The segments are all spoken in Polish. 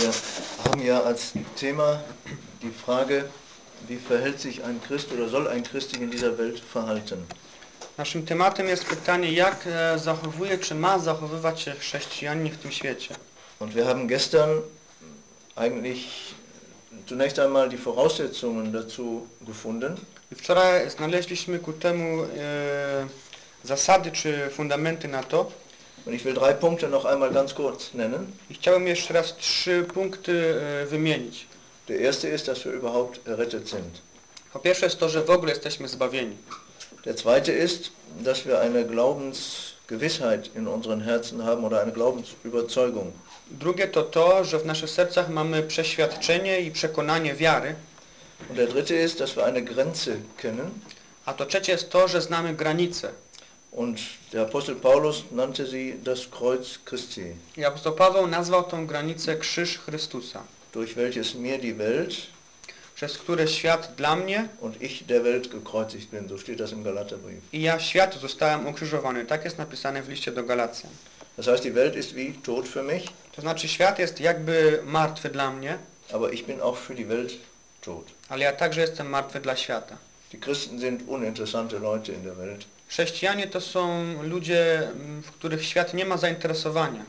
Wir haben ja als Thema die Frage, wie verhält sich ein Christ oder soll ein Christ sich in dieser Welt verhalten? Naszym tematem jest pytanie, jak e, zachowuje, czy ma zachowywać się chrześcijanin w tym świecie. Und wir haben gestern eigentlich zunächst einmal die Voraussetzungen dazu gefunden. Wczoraj znaleźliśmy ku temu e, zasady czy fundamenty na to. Und ich will drei Punkte noch einmal ganz kurz nennen. I chciałbym jeszcze raz trzy punkty e, wymienić. Der erste ist, dass wir überhaupt errettet sind. Po pierwsze jest to, że w ogóle jesteśmy zbawieni. Der zweite ist, dass wir eine Glaubensgewissheit in unseren Herzen haben oder eine Glaubensüberzeugung. Drugie to to, że w naszych sercach mamy przeświadczenie i przekonanie wiary. Und der dritte ist, dass wir eine Grenze kennen. A to trzecie jest to, że znamy granice. Und der Apostel Paulus nannte sie das Kreuz Christi, I apostoł Paweł nazwał tą granicę krzyż Chrystusa, durch welches mir die Welt przez które świat dla mnie und ich der Welt gekreuzigt bin. So steht das im Galaterbrief. i ja światu zostałem ukrzyżowany. Tak jest napisane w liście do Galacjan. Das heißt, die Welt ist wie tot für mich, To znaczy świat jest jakby martwy dla mnie, aber ich bin auch für die Welt tot. ale ja także jestem martwy dla świata. Die Christen sind uninteressante Leute in der Welt. Chrześcijanie to są ludzie, mm, w których świat nie ma zainteresowania.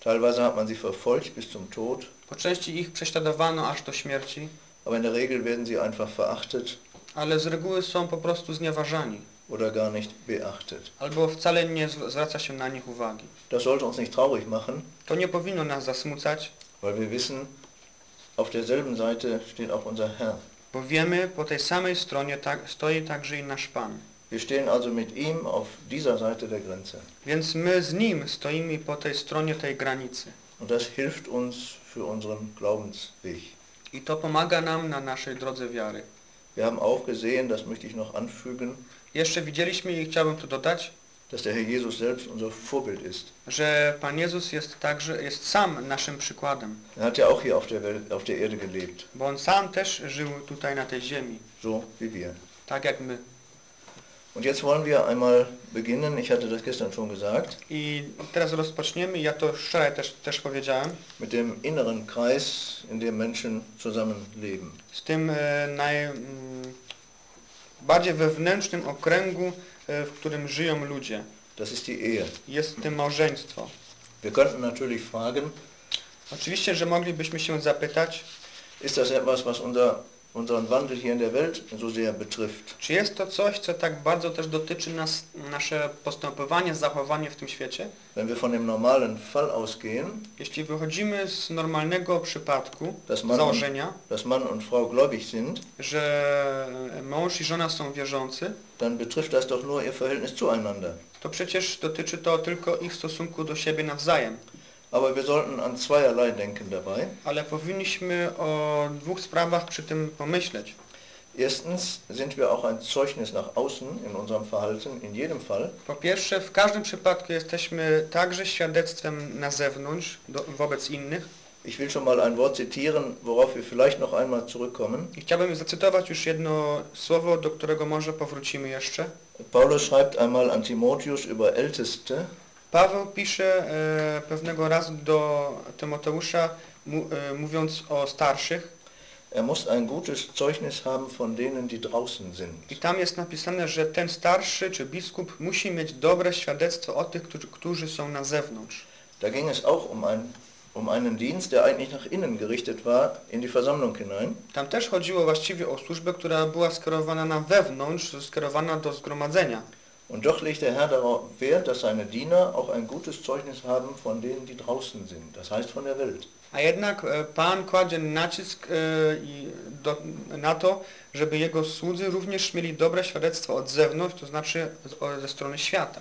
Teilweise hat man sie verfolgt bis zum Tod, Po części ich prześladowano aż do śmierci, aber in der Regel werden sie einfach verachtet ale z reguły są po prostu znieważani. oder gar nicht beachtet. Albo wcale nie zw- zwraca się na nich uwagi. Das sollte uns nicht traurig machen, To nie powinno nas zasmucać, weil wir wissen, auf derselben Seite steht auch unser Herr. bo wiemy, po tej samej stronie tak, stoi także i nasz Pan. Wir stehen also mit ihm auf dieser Seite der Grenze. Więc my z Nim stoimy po tej stronie tej granicy. Und das hilft uns für unseren Glaubensweg. I to pomaga nam na naszej drodze wiary. Wir haben auch gesehen, das möchte ich noch anfügen, Jeszcze widzieliśmy i chciałbym tu dodać, dass der Herr Jesus selbst unser Vorbild ist. że Pan Jezus jest także, jest sam naszym przykładem. Er hat ja auch hier auf der, Welt, auf der Erde gelebt, Bo On sam też żył tutaj na tej ziemi, so wie wir. tak jak my. Und jetzt wollen wir einmal beginnen, ich hatte das gestern schon gesagt, I teraz rozpoczniemy, ja to wczoraj też, też powiedziałem, mit dem inneren Kreis, in dem Menschen zusammenleben. z tym e, naj, mm, bardziej wewnętrznym okręgu, e, w którym żyją ludzie. Das ist die Ehe. Jest tym małżeństwo. Wir könnten natürlich fragen, Oczywiście, że moglibyśmy się zapytać, ist das etwas, was unser, unseren Wandel hier in der Welt so sehr betrifft? czy jest to coś, co tak bardzo też dotyczy nas, nasze postępowanie, zachowanie w tym świecie? Wenn wir von dem normalen Fall ausgehen, Jeśli wychodzimy z normalnego przypadku, dass Mann, und, założenia, dass Mann und Frau gläubig sind, że mąż i żona są wierzący, dann betrifft das doch nur ihr Verhältnis zueinander. to przecież dotyczy to tylko ich stosunku do siebie nawzajem. Aber wir sollten an zweierlei denken dabei. Ale powinniśmy o dwóch sprawach przy tym pomyśleć. Erstens sind wir auch ein Zeugnis nach außen in unserem Verhalten, in jedem Fall. Po pierwsze, w każdym przypadku jesteśmy także świadectwem na zewnątrz, do, wobec innych. Ich will schon mal ein Wort zitieren, worauf wir vielleicht noch einmal zurückkommen. I chciałbym zacytować już jedno słowo, do którego może powrócimy jeszcze. Paulus schreibt einmal an Timotheus über Älteste, Paweł pisze e, pewnego razu do Tymoteusza, e, mówiąc o starszych. er muss ein gutes Zeugnis haben von denen, die draußen sind. I tam jest napisane, że ten starszy czy biskup musi mieć dobre świadectwo o tych, którzy, którzy są na zewnątrz. Da ging es auch um, ein, um einen Dienst, der eigentlich nach innen gerichtet war, in die Versammlung hinein. Tam też chodziło właściwie o służbę, która była skierowana na wewnątrz, skierowana do zgromadzenia. Und doch legt der Herr darauf Wert, dass seine Diener auch ein gutes Zeugnis haben von denen, die draußen sind, das heißt von der Welt. A jednak e, Pan kładzie nacisk e, na to, żeby Jego słudzy również mieli dobre świadectwo od zewnątrz, to znaczy ze strony świata.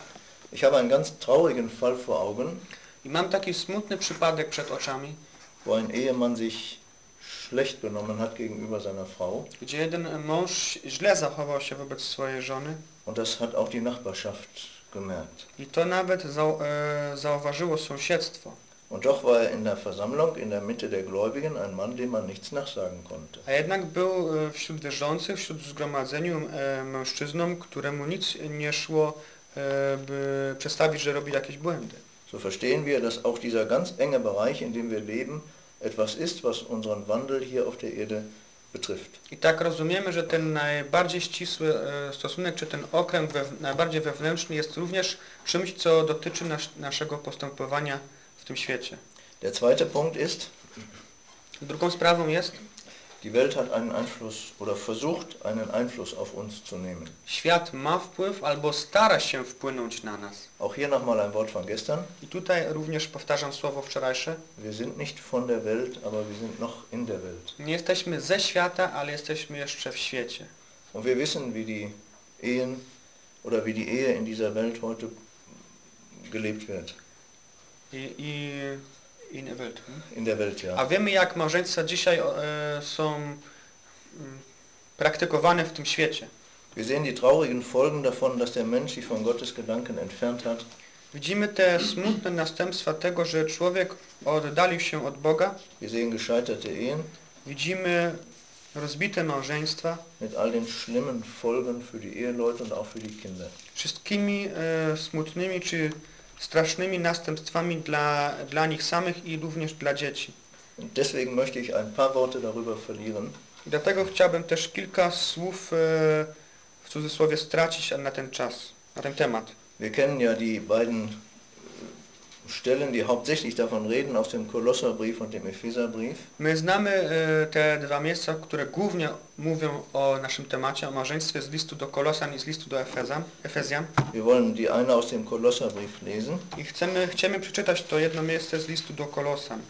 Ich habe einen ganz traurigen Fall vor Augen, I mam taki smutny przypadek przed oczami, wo ein Ehemann sich schlecht benommen hat gegenüber seiner Frau. gdzie jeden mąż źle zachował się wobec swojej żony Und das hat auch die Nachbarschaft gemerkt. i to nawet zau, e, zauważyło sąsiedztwo. Und doch war er in der Versammlung, in der Mitte der Gläubigen, ein Mann, dem man nichts nachsagen konnte. A jednak był e, wśród wierzących, wśród zgromadzeniu e, mężczyzną, któremu nic nie szło, e, by przedstawić, że robi jakieś błędy. So verstehen wir, dass auch dieser ganz enge Bereich, in dem wir leben, etwas ist, was unseren Wandel hier auf der Erde betrifft. I tak rozumiemy, że ten najbardziej ścisły e, stosunek, czy ten okręg wew, najbardziej wewnętrzny jest również czymś, co dotyczy nas, naszego postępowania w tym świecie. Der zweite Punkt ist, Drugą sprawą jest, die Welt hat einen Einfluss oder versucht einen Einfluss auf uns zu nehmen. świat ma wpływ albo stara się wpłynąć na nas. Auch hier nochmal ein Wort von gestern. I tutaj również powtarzam słowo wczorajsze. Wir sind nicht von der Welt, aber wir sind noch in der Welt. Nie jesteśmy ze świata, ale jesteśmy jeszcze w świecie. Und wir wissen, wie die Ehen oder wie die Ehe in dieser Welt heute gelebt wird. I, i in a world. hmm? In der Welt, A ja. wiemy jak małżeństwa dzisiaj e, są mm, praktykowane w tym świecie. Wir sehen die traurigen Folgen davon, dass der Mensch sich von Gottes Gedanken entfernt hat. Widzimy te smutne następstwa tego, że człowiek oddalił się od Boga. Wir sehen gescheiterte Ehen Widzimy rozbite małżeństwa mit all den schlimmen Folgen für die Eheleute und auch für die Kinder. wszystkimi e, smutnymi czy strasznymi następstwami dla, dla nich samych i również dla dzieci. Und deswegen möchte ich ein paar Worte darüber verlieren, I dlatego chciałbym też kilka słów e, w cudzysłowie stracić na ten czas, na ten temat. Wir kennen ja die beiden Stellen, die hauptsächlich davon reden, aus dem Kolosserbrief und dem Epheserbrief. My znamy e, te dwa miejsca, które głównie mówią o naszym temacie, o małżeństwie z listu do Kolosan i z listu do Efezan, Efezjan. Wir wollen die eine aus dem Kolosserbrief lesen. I chcemy, chcemy przeczytać to jedno miejsce z listu do Kolosan.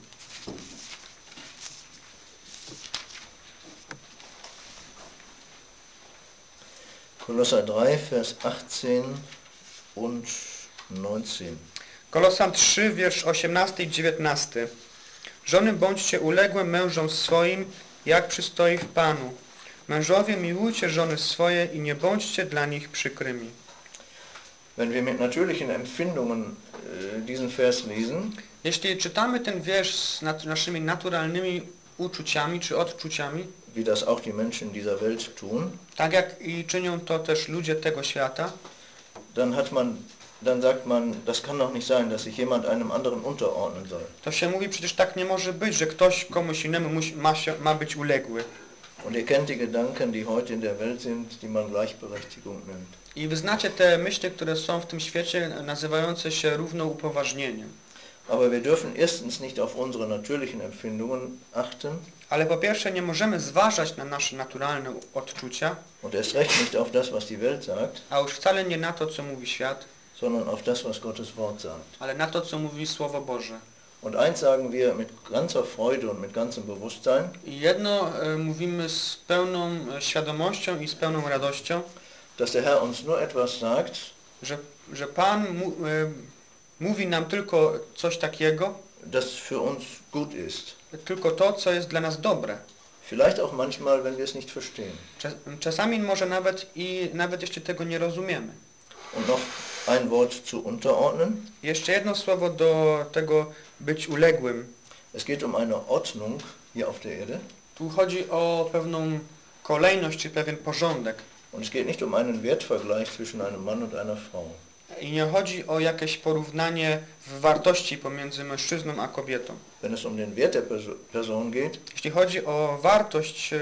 Kolosser 3, Vers 18 und 19. Kolosan 3, wiersz 18 i 19. Żony bądźcie uległe mężom swoim, jak przystoi w Panu. Mężowie miłujcie żony swoje i nie bądźcie dla nich przykrymi. Wenn wir mit natürlichen Empfindungen äh, diesen Vers lesen, Jeśli czytamy ten wiersz z naszymi naturalnymi uczuciami czy odczuciami, wie das auch die Menschen dieser Welt tun, tak jak i czynią to też ludzie tego świata, dann hat man, dann sagt man, das kann doch nicht sein, dass sich jemand einem anderen unterordnen soll. to się mówi przecież tak nie może być, że ktoś komuś innemu musi, ma, się, ma być uległy. Und ihr kennt die Gedanken, die heute in der Welt sind, die man Gleichberechtigung nennt. I wy znacie te myśli, które są w tym świecie nazywające się równoupoważnieniem. Aber wir dürfen erstens nicht auf unsere natürlichen Empfindungen achten Ale po pierwsze nie możemy zważać na nasze naturalne odczucia, und erst recht nicht auf das, was die Welt sagt, a już wcale nie na to, co mówi świat, sondern auf das, was Gottes Wort sagt. ale na to, co mówi Słowo Boże. Und eins sagen wir mit ganzer Freude und mit ganzem Bewusstsein, I jedno e, mówimy z pełną e, świadomością i z pełną radością, dass der Herr uns nur etwas sagt, że, że Pan mu, e, mówi nam tylko coś takiego, das für uns gut ist. tylko to, co jest dla nas dobre. Vielleicht auch manchmal, wenn wir es nicht verstehen. Czas, czasami może nawet i nawet jeśli tego nie rozumiemy. Und noch ein Wort zu unterordnen. Jeszcze jedno słowo do tego być uległym. Es geht um eine Ordnung hier auf der Erde. Tu chodzi o pewną kolejność czy pewien porządek. Und es geht nicht um einen Wertvergleich zwischen einem Mann und einer Frau. I nie chodzi o jakieś porównanie w wartości pomiędzy mężczyzną a kobietą. Wenn es um den Wert der Perso- Person geht, Jeśli chodzi o wartość e,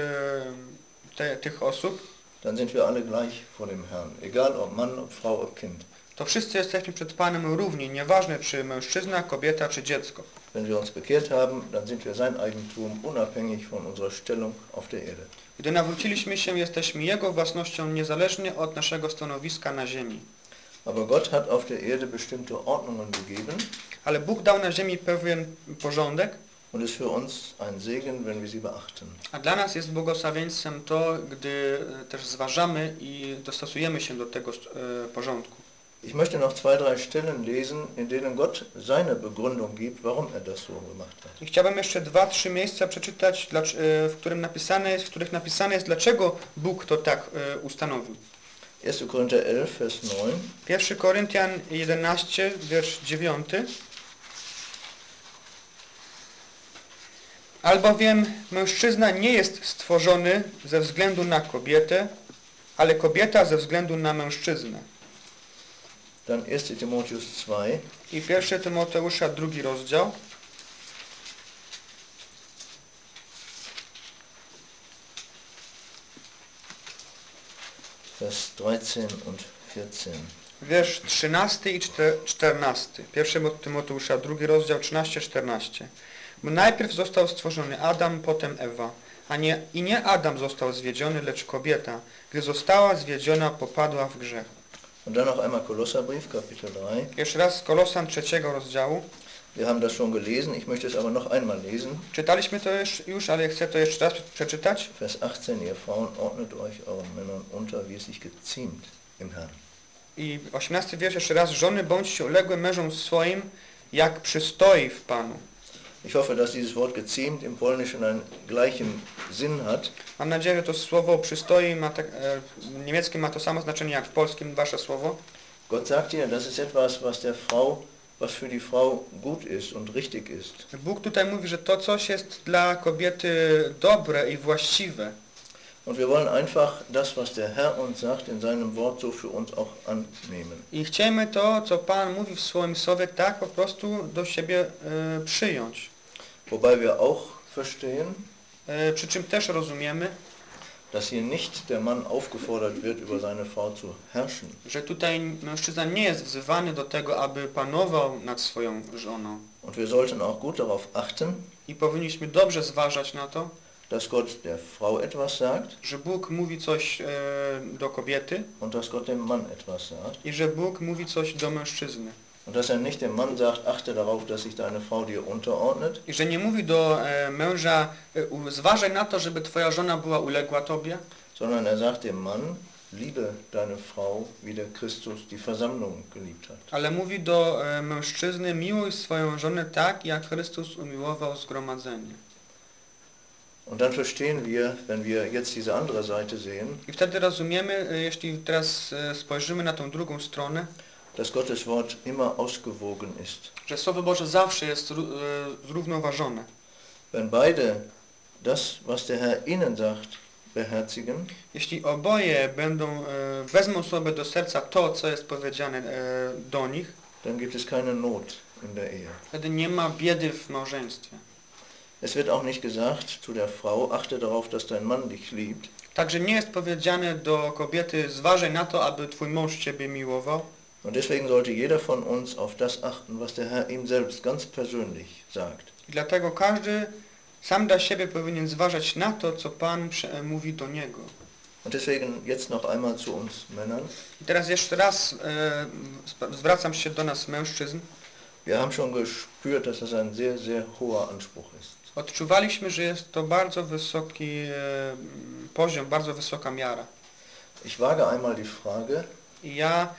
te, tych osób, dann sind wir alle gleich vor dem Herrn. Egal ob Mann, ob Frau, ob Kind. To wszyscy jesteśmy przed Panem równi, nieważne czy mężczyzna, kobieta czy dziecko. Wenn wir uns bekehrt haben, dann sind wir sein Eigentum, unabhängig von unserer Stellung auf der Erde. Gdy nawróciliśmy się, jesteśmy Jego własnością niezależnie od naszego stanowiska na ziemi. Aber Gott hat auf der Erde bestimmte Ordnungen gegeben Ale Bóg dał na ziemi pewien porządek, und ist für uns ein Segen, wenn wir sie beachten. a dla nas jest błogosławieństwem to, gdy e, też zważamy i dostosujemy się do tego e, porządku. Ich möchte noch zwei, drei Stellen lesen, in denen Gott seine Begründung gibt, warum er das so gemacht hat. I chciałbym jeszcze dwa, trzy miejsca przeczytać, e, w, którym napisane jest, w których napisane jest, dlaczego Bóg to tak e, ustanowił. 1. Korinther 11, Vers 9. 1 Koryntian 11, wiersz 9. Albowiem mężczyzna nie jest stworzony ze względu na kobietę, ale kobieta ze względu na mężczyznę dann 1. Timotheus 2. I 1 drugi rozdział. Vers 13 und 14. Wiersz 13 i 14. 1 drugi rozdział 13-14. Bo najpierw został stworzony Adam, potem Ewa. A nie, I nie Adam został zwiedziony, lecz kobieta. Gdy została zwiedziona, popadła w grzech. Und dann noch einmal Kolosserbrief, Kapitel 3. Jeszcze raz z Kolosan trzeciego rozdziału. Wir haben das schon gelesen, ich möchte es aber noch einmal lesen. Czytaliśmy to już, już, ale chcę to jeszcze raz przeczytać. Vers 18, ihr Frauen ordnet euch euren Männern unter, wie es sich geziemt im Herrn. I 18 wiersz jeszcze raz. Żony bądźcie uległe mężom swoim, jak przystoi w Panu. Ich hoffe, dass dieses Wort geziemt im Polnischen einen gleichen Sinn hat. Mam nadzieję, że to słowo przystoi ma tak, e, w niemieckim ma to samo znaczenie jak w polskim wasze słowo. Gott sagt hier, das ist etwas, was der Frau, was für die Frau gut ist und richtig ist. Bóg tutaj mówi, że to coś jest dla kobiety dobre i właściwe. Und wir wollen einfach das, was der Herr uns sagt, in seinem Wort so für uns auch annehmen. I chcemy to, co Pan mówi w swoim słowie, tak po prostu do siebie e, przyjąć. Wobei wir auch verstehen, E, przy czym też rozumiemy, dass hier nicht der Mann aufgefordert wird, über seine Frau zu herrschen, że tutaj mężczyzna nie jest wzywany do tego, aby panował nad swoją żoną. Und wir sollten auch gut darauf achten, I powinniśmy dobrze zważać na to, dass Gott der Frau etwas sagt że Bóg mówi coś e, do kobiety und dass Gott dem Mann etwas sagt. i że Bóg mówi coś do mężczyzny. Und dass er nicht dem Mann sagt, achte darauf, dass sich deine Frau dir unterordnet, I że nie mówi do e, męża, e, zważaj na to, żeby twoja żona była uległa tobie, sondern er sagt dem Mann, liebe deine Frau, wie der Christus die Versammlung geliebt hat. ale mówi do e, mężczyzny, miłuj swoją żonę tak, jak Chrystus umiłował zgromadzenie. Und dann verstehen wir, wenn wir jetzt diese andere Seite sehen, I wtedy rozumiemy, e, jeśli teraz e, spojrzymy na tą drugą stronę, dass Gottes Wort immer ausgewogen ist. że Słowo Boże zawsze jest e, zrównoważone. Wenn beide das, was der Herr ihnen sagt, beherzigen, Jeśli oboje będą, e, wezmą sobie do serca to, co jest powiedziane e, do nich, dann gibt es keine Not in der Ehe. wtedy nie ma biedy w małżeństwie. Es wird auch nicht gesagt zu der Frau, achte darauf, dass dein Mann dich liebt, Także nie jest powiedziane do kobiety, zważaj na to, aby twój mąż ciebie miłował. Und deswegen sollte jeder von uns auf das achten, was der Herr ihm selbst ganz persönlich sagt. I dlatego każdy sam dla siebie powinien zważać na to, co Pan prze- mówi do niego. Und deswegen jetzt noch einmal zu uns Männern. I teraz jeszcze raz e, zwracam się do nas mężczyzn. Wir haben schon gespürt, dass das ein sehr, sehr hoher Anspruch ist. Odczuwaliśmy, że jest to bardzo wysoki e, poziom, bardzo wysoka miara. Ich wage einmal die Frage, I ja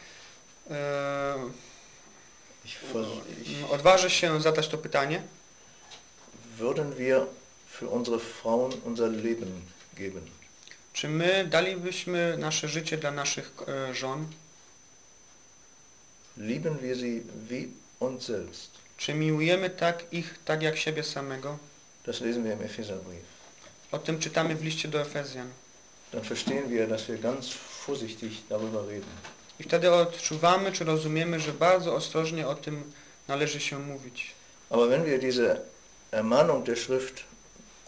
ich, odważę się zadać to pytanie. würden wir für unsere Frauen unser Leben geben? Czy my dalibyśmy nasze życie dla naszych e, żon? Lieben wir sie wie uns selbst? Czy miłujemy tak ich, tak jak siebie samego? Das lesen wir im Epheserbrief. O tym czytamy w liście do Efezjan. Dann verstehen wir, dass wir ganz vorsichtig darüber reden. I wtedy odczuwamy, czy rozumiemy, że bardzo ostrożnie o tym należy się mówić. Aber wenn wir diese Ermahnung der Schrift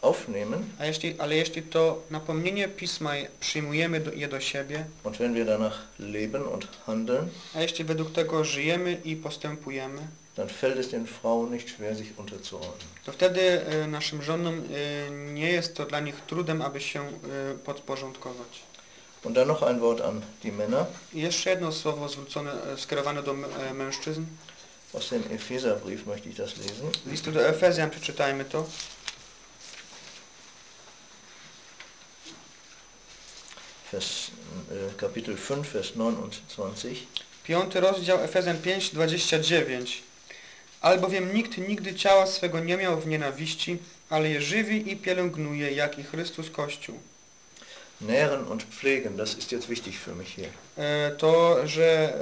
aufnehmen A jeśli, ale jeśli to napomnienie Pisma je- przyjmujemy do, je do siebie, und wenn wir danach leben und handeln, a jeśli według tego żyjemy i postępujemy, dann fällt es den Frauen nicht schwer, sich unterzuordnen. to wtedy e, naszym żonom e, nie jest to dla nich trudem, aby się e, podporządkować. Und dann noch ein Wort an die Männer I jeszcze jedno słowo zwrócone, e, skierowane do e, mężczyzn. aus dem Epheserbrief möchte ich das lesen. Listu do Efezjan przeczytajmy to. Vers, äh, Kapitel 5, Vers 29. Piąty rozdział Efezjan 5, 29. Albowiem nikt nigdy ciała swego nie miał w nienawiści, ale je żywi i pielęgnuje, jak i Chrystus Kościół. Nähren und pflegen, das ist jetzt wichtig für mich hier. E, To, że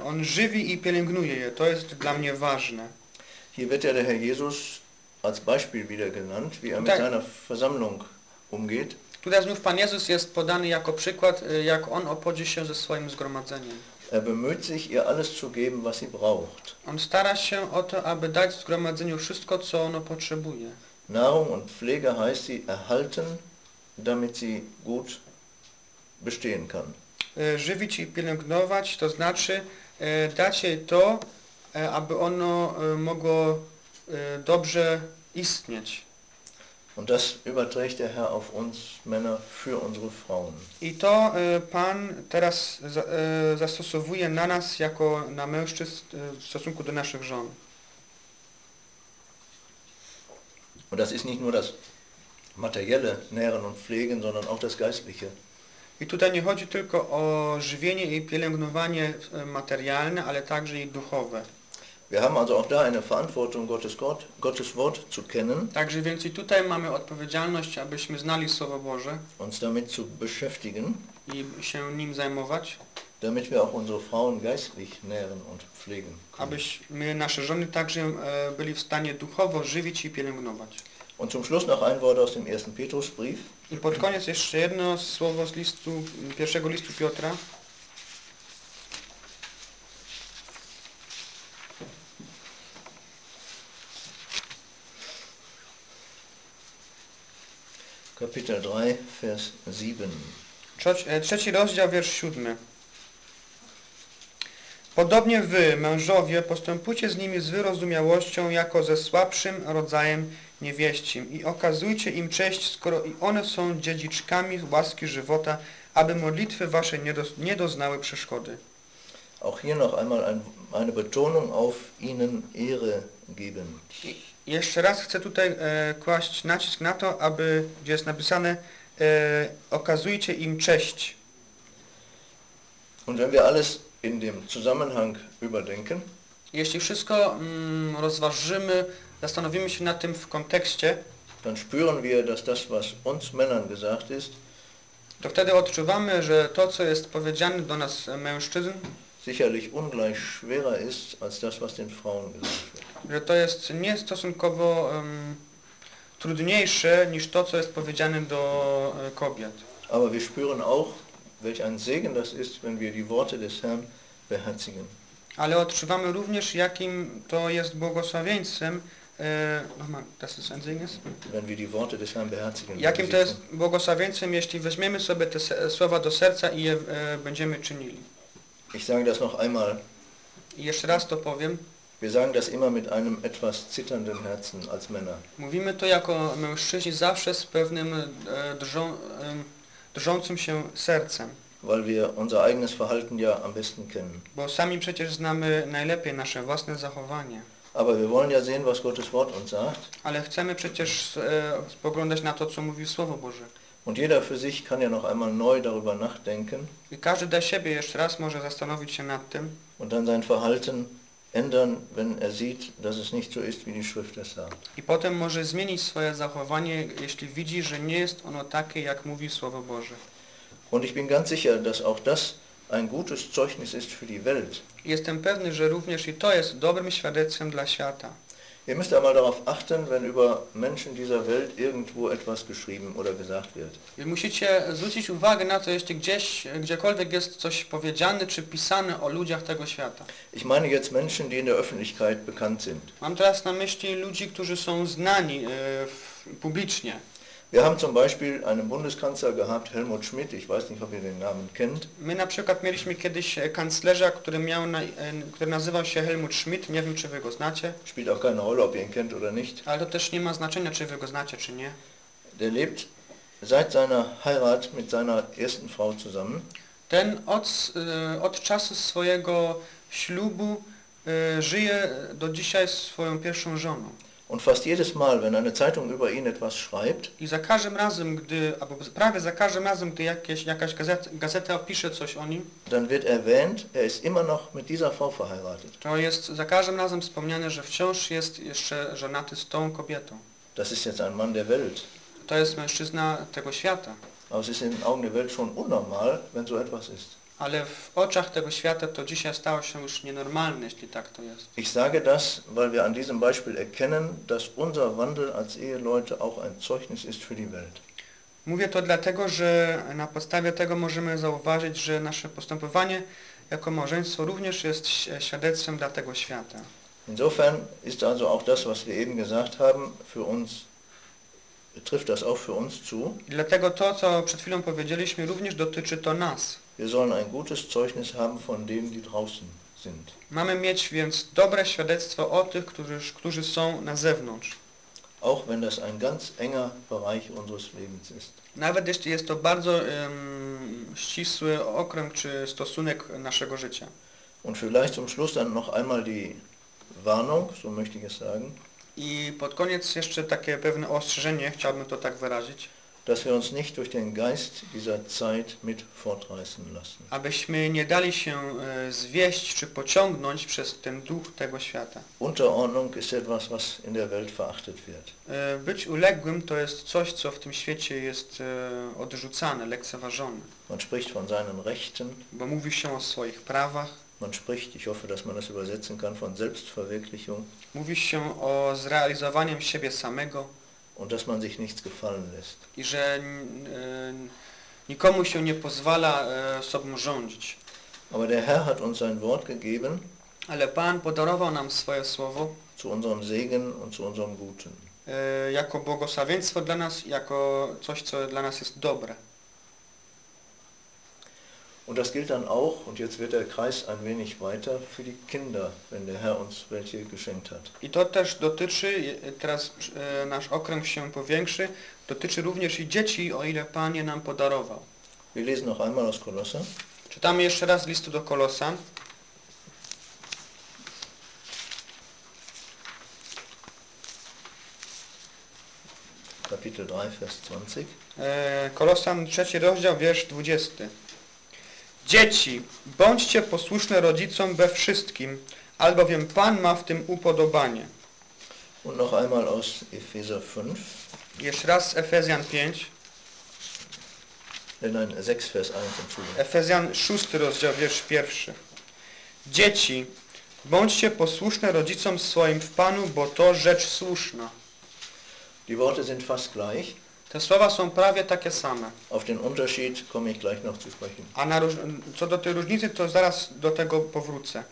e, On żywi i pielęgnuje je, to jest dla mnie ważne. Hier wird ja der Herr Jesus als Beispiel wieder genannt, wie er mit seiner Versammlung umgeht. Tutaj znów Pan Jezus jest podany jako przykład, e, jak On obchodzi się ze swoim zgromadzeniem. Er bemüht sich, ihr alles zu geben, was sie braucht. On stara się o to, aby dać zgromadzeniu wszystko, co ono potrzebuje. Nahrung und Pflege heißt sie erhalten, damit sie gut bestehen kann. e, żywić i pielęgnować, to znaczy e, dać jej to, e, aby ono mogło dobrze istnieć. Und das überträgt der Herr auf uns Männer für unsere Frauen. I to Pan teraz za, zastosowuje na nas jako na mężczyzn w stosunku do naszych żon. Und das ist nicht nur das materielle Nähren und Pflegen, sondern auch das geistliche. I tutaj nie chodzi tylko o żywienie i pielęgnowanie e, materialne, ale także i duchowe. Wir haben also auch da eine Verantwortung, Gottes, Gott, Gottes Wort zu kennen, Także więc i tutaj mamy odpowiedzialność, abyśmy znali Słowo Boże uns damit zu beschäftigen, i się nim zajmować, damit wir auch unsere Frauen geistlich nähren und pflegen können. abyśmy nasze żony także e, byli w stanie duchowo żywić i pielęgnować. Und zum Schluss noch ein Wort aus dem ersten Petrusbrief. I pod koniec jeszcze jedno słowo z listu, pierwszego listu Piotra. Kapitel 3, Vers 7. Trzoci- e, Trzeci rozdział, wiersz siódmy. Podobnie wy, mężowie, postępujcie z nimi z wyrozumiałością jako ze słabszym rodzajem niewieścim i okazujcie im cześć, skoro i one są dziedziczkami łaski żywota, aby modlitwy wasze nie, do, nie doznały przeszkody. Auch hier noch einmal ein, eine Betonung auf ihnen Ehre geben. I jeszcze raz chcę tutaj e, kłaść nacisk na to, aby, gdzie jest napisane, e, okazujcie im cześć. Und wenn wir alles in dem Zusammenhang überdenken, Jeśli wszystko mm, rozważymy, zastanowimy się nad tym w kontekście, dann spüren wir, dass das, was uns Männern gesagt ist, to wtedy odczuwamy, że to, co jest powiedziane do nas e, mężczyzn, sicherlich ungleich schwerer ist als das, was den Frauen gesagt wird. że to jest niestosunkowo um, trudniejsze niż to, co jest powiedziane do e, kobiet. Aber wir spüren auch, welch ein Segen das ist, wenn wir die Worte des Herrn beherzigen. Ale odczuwamy również, jakim to jest błogosławieństwem, e, nochmal, das ist ein Segen ist? Wenn wir die Worte des Herrn beherzigen. jakim to jest błogosławieństwem, jeśli weźmiemy sobie te słowa do serca i je e, będziemy czynili. Ich sage das noch einmal. I jeszcze raz to powiem. Wir sagen das immer mit einem etwas zitternden Herzen als Männer. Mówimy to jako mężczyźni zawsze z pewnym e, drżą, e, drżącym się sercem, weil wir unser eigenes Verhalten ja am besten kennen. bo sami przecież znamy najlepiej nasze własne zachowanie. Aber wir wollen ja sehen, was Gottes Wort uns sagt. Ale chcemy przecież e, spoglądać na to, co mówi Słowo Boże. Und jeder für sich kann ja noch einmal neu darüber nachdenken I każdy dla siebie jeszcze raz może zastanowić się nad tym und dann sein Verhalten ändern, wenn er sieht, dass es nicht so ist, wie die Schrift es sagt. i potem może zmienić swoje zachowanie, jeśli widzi, że nie jest ono takie, jak mówi Słowo Boże. Und ich bin ganz sicher, dass auch das ein gutes Zeugnis ist für die Welt. Jestem pewny, że również i to jest dobrym świadectwem dla świata. Ihr müsst einmal darauf achten, wenn über Menschen dieser Welt irgendwo etwas geschrieben oder gesagt wird. Musicie zwrócić uwagę na to, jeśli gdzieś, gdziekolwiek jest coś powiedziane czy pisane o ludziach tego świata. Ich meine jetzt Menschen, die in der Öffentlichkeit bekannt sind. Mam teraz na myśli ludzi, którzy są znani e, publicznie. Wir haben zum Beispiel einen Bundeskanzler gehabt, Helmut Schmidt, ich weiß nicht, ob ihr den Namen kennt. My na przykład mieliśmy kiedyś e, kanclerza, który, miał na, e, który nazywał się Helmut Schmidt, nie wiem czy wy go znacie, Spielt auch keine Rolle, ob ihr ihn kennt oder nicht. ale to też nie ma znaczenia, czy wy go znacie, czy nie. Der lebt seit seiner Heirat mit seiner ersten Frau zusammen. Ten od, e, od czasu swojego ślubu żyje do dzisiaj swoją pierwszą żoną. Und fast jedes Mal, wenn eine Zeitung über ihn etwas schreibt, I za każdym razem, gdy, albo prawie za każdym razem, gdy jakieś, jakaś gazeta, gazeta opisze coś o nim, dann wird erwähnt, er ist immer noch mit dieser Frau verheiratet. to jest za każdym razem wspomniane, że wciąż jest jeszcze żonaty z tą kobietą. Das ist jetzt ein Mann der Welt. To jest mężczyzna tego świata. Aber es ist in den Augen der Welt schon unnormal, wenn so etwas ist. Ale w oczach tego świata to dzisiaj stało się już nienormalne, jeśli tak to jest. Ich sage das, weil wir an diesem Beispiel erkennen, dass unser Wandel als Eheleute auch ein Zeugnis ist für die Welt. Mówię to dlatego, że na podstawie tego możemy zauważyć, że nasze postępowanie jako małżeństwo również jest świadectwem dla tego świata. Insofern ist also auch das, was wir eben gesagt haben, für uns, trifft das auch für uns zu. Dlatego to, co przed chwilą powiedzieliśmy, również dotyczy to nas. Wir sollen ein gutes Zeugnis haben von denen, die draußen sind. Mamy mieć więc dobre świadectwo o tych, którzy, którzy są na zewnątrz. Auch wenn das ein ganz enger Bereich unseres Lebens ist. Nawet jeśli jest to bardzo em, ścisły okręg czy stosunek naszego życia. Und vielleicht zum Schluss dann noch einmal die Warnung, so möchte ich es sagen, I pod koniec jeszcze takie pewne ostrzeżenie, chciałbym to tak wyrazić, dass wir uns nicht durch den Geist dieser Zeit mit fortreißen lassen. abyśmy nie dali się e, zwieść czy pociągnąć przez ten duch tego świata. Unterordnung ist etwas, was in der Welt verachtet wird. E, Być uległym to jest coś, co w tym świecie jest e, odrzucane, lekceważone, Man spricht von seinen Rechten, bo mówi się o swoich prawach, man spricht, ich hoffe, dass man das übersetzen kann, von Selbstverwirklichung mówi się o zrealizowaniu siebie samego und dass man sich nichts gefallen lässt. i że e, nikomu się nie pozwala e, sobą rządzić. Aber der Herr hat uns sein Wort gegeben Ale Pan podarował nam swoje słowo zu unserem Segen und zu unserem Guten. e, jako błogosławieństwo dla nas, jako coś, co dla nas jest dobre. Und das gilt dann auch, und jetzt wird der Kreis ein wenig weiter, für die Kinder, wenn der Herr uns welche geschenkt hat. I to też dotyczy, teraz e, nasz okręg się powiększy, dotyczy również i dzieci, o ile Pan je nam podarował. Wir lesen noch einmal aus Kolosser. Czytamy jeszcze raz listu do Kolosan. Kapitel 3, Vers 20. E, Kolosan, trzeci rozdział, wiersz 20. Dzieci, bądźcie posłuszne rodzicom we wszystkim, albowiem Pan ma w tym upodobanie. Und noch einmal aus Epheser 5, Jeszcze raz Efezjan 5, äh, nein, 6, Vers 1, Entschuldigung. Efezjan 6 rozdział, wiersz pierwszy. Dzieci, bądźcie posłuszne rodzicom swoim w Panu, bo to rzecz słuszna. Die Worte sind fast gleich. Te słowa są prawie takie same. Auf den Unterschied komme ich gleich noch zu sprechen. A na co do tej różnicy, to zaraz do tego powrócę.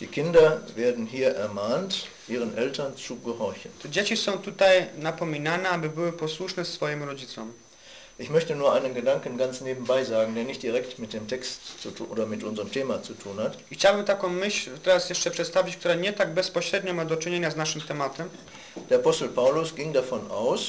Die Kinder werden hier ermahnt, ihren Eltern zu gehorchen. To dzieci są tutaj napominane, aby były posłuszne swoim rodzicom. Ich möchte nur einen Gedanken ganz nebenbei sagen, der nicht direkt mit dem Text zu tun, oder mit unserem Thema zu tun hat. I chciałbym taką myśl teraz jeszcze przedstawić, która nie tak bezpośrednio ma do czynienia z naszym tematem. Der Apostel Paulus ging davon aus,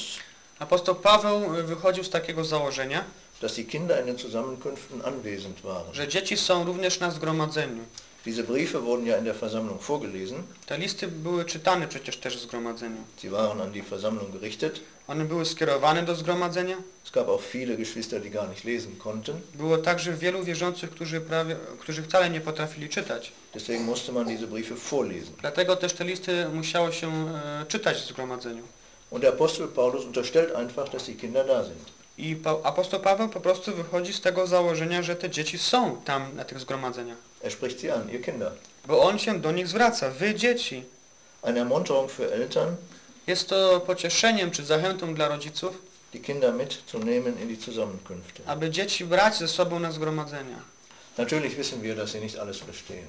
Apostoł Paweł y, wychodził z takiego założenia, dass die Kinder in den Zusammenkünften anwesend waren. że dzieci są również na zgromadzeniu. Diese Briefe wurden ja in der Versammlung vorgelesen. Te listy były czytane przecież też w zgromadzeniu. Sie waren an die Versammlung gerichtet. One były skierowane do zgromadzenia. Es gab auch viele Geschwister, die gar nicht lesen konnten. Było także wielu wierzących, którzy, prawie, którzy wcale nie potrafili czytać. Deswegen musste man diese Briefe vorlesen. Dlatego też te listy musiało się e, czytać w zgromadzeniu. Und der Apostel Paulus unterstellt einfach, dass die Kinder da sind. I apostoł Paweł po prostu wychodzi z tego założenia, że te dzieci są tam na tych zgromadzeniach. Er spricht sie an, ihr Kinder. Bo on się do nich zwraca. Wy dzieci. Eine Ermunterung für Eltern, Jest to pocieszeniem czy zachętą dla rodziców, die Kinder mitzunehmen in die Zusammenkünfte. aby dzieci brać ze sobą na zgromadzenia. Natürlich wissen wir, dass sie nicht alles verstehen.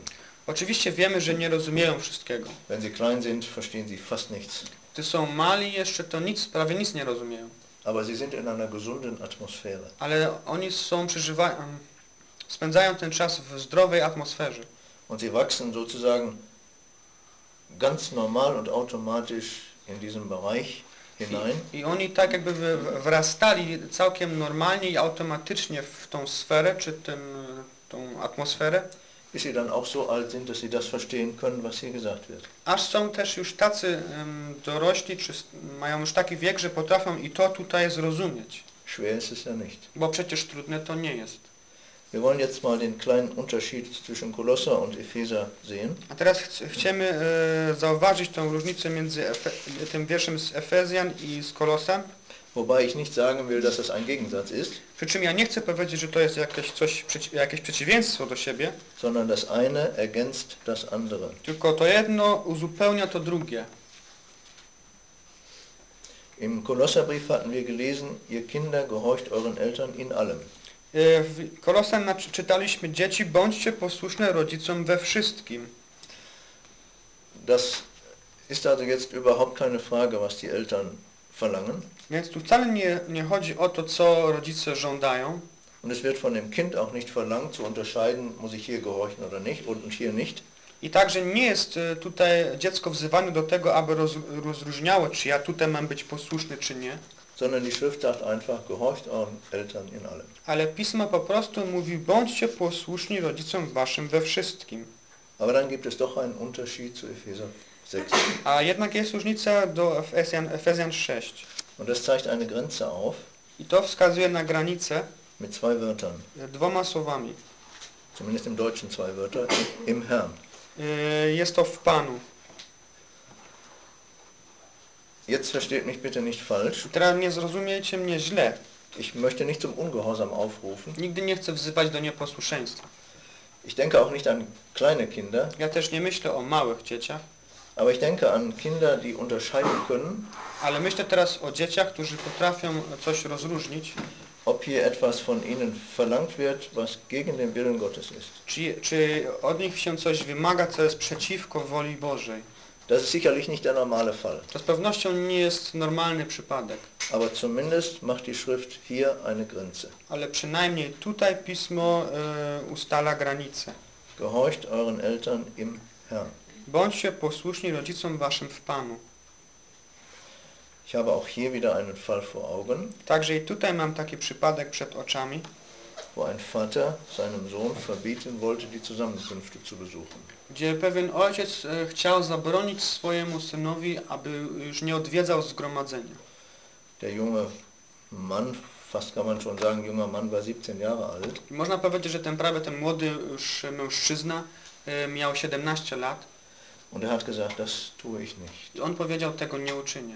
Oczywiście wiemy, że nie rozumieją wszystkiego. Wenn sie klein sind, verstehen sie fast nichts. Gdy są mali jeszcze to nic, prawie nic nie rozumieją. Aber sie sind in einer gesunden Atmosphäre. Ale oni są, przeżywają, spędzają ten czas w zdrowej atmosferze. Und sie wachsen sozusagen ganz normal und automatisch in diesem Bereich hinein. I, I oni tak jakby wrastali całkiem normalnie i automatycznie w tą sferę, czy ten, tą atmosferę, bis sie dann auch so alt sind, dass sie das verstehen können, was hier gesagt wird. aż są też już tacy em, dorośli, czy mają już taki wiek, że potrafią i to tutaj zrozumieć. Schwer ist es ja nicht. Bo przecież trudne to nie jest. Wir wollen jetzt mal den kleinen Unterschied zwischen Kolosser und Epheser sehen. A teraz ch chcemy e, zauważyć tą różnicę między Efe tym wierszem z Efezjan i z Kolosan. Wobei ich nicht sagen will, dass das ein Gegensatz ist, Przy czym ja nie chcę powiedzieć, że to jest jakieś, coś, jakieś przeciwieństwo do siebie, sondern das eine ergänzt das andere. tylko to jedno uzupełnia to drugie. Im Kolosserbrief hatten wir gelesen, ihr Kinder gehorcht euren Eltern in allem. E, W Kolosan czytaliśmy, dzieci bądźcie posłuszne rodzicom we wszystkim. Das ist also jetzt überhaupt keine Frage, was die Eltern verlangen. Więc tu wcale nie, nie chodzi o to, co rodzice żądają, Und es wird von dem Kind auch nicht verlangt zu unterscheiden, muss ich hier gehorchen oder nicht und hier nicht, I także nie jest e, tutaj dziecko wzywane do tego, aby roz, rozróżniało, czy ja tutaj mam być posłuszny, czy nie. sondern die Schrift sagt einfach, gehorcht euren Eltern in allem. Ale Pismo po prostu mówi, bądźcie posłuszni rodzicom waszym we wszystkim. Aber dann gibt es doch einen Unterschied zu Epheser 6. A jednak jest różnica do Efezjan, Efezjan 6. Und das zeigt eine Grenze auf I to wskazuje na granicę mit zwei Wörtern, dwoma słowami. zumindest im Deutschen zwei Wörter, im Herrn. E, Jest to w Panu. Jetzt versteht mich bitte nicht falsch. Teraz nie zrozumiejcie mnie źle. Ich möchte nicht zum Ungehorsam aufrufen. Nigdy nie chcę wzywać do nieposłuszeństwa. Ich denke auch nicht an kleine Kinder, Ja też nie myślę o małych dzieciach, aber ich denke an Kinder, die unterscheiden können, ale myślę teraz o dzieciach, którzy potrafią coś rozróżnić, ob hier etwas von ihnen verlangt wird, was gegen den Willen Gottes ist. czy, czy od nich się coś wymaga, co jest przeciwko woli Bożej. Das ist sicherlich nicht der normale Fall, To z pewnością nie jest normalny przypadek, aber zumindest macht die Schrift hier eine Grenze. ale przynajmniej tutaj Pismo e, ustala granice. Gehorcht euren Eltern im Herrn. Bądźcie posłuszni rodzicom waszym w Panu. Ich habe auch hier wieder einen Fall vor Augen, Także i tutaj mam taki przypadek przed oczami, wo ein Vater seinem Sohn verbieten wollte, die Zusammenkünfte zu besuchen. gdzie pewien ojciec e, chciał zabronić swojemu synowi, aby już nie odwiedzał zgromadzenia. Der junge Mann, fast kann man schon sagen, junger Mann war 17 Jahre alt można powiedzieć, że ten prawie ten młody już mężczyzna e, miał 17 lat und er hat gesagt, das tue ich nicht. on powiedział, tego nie uczynię.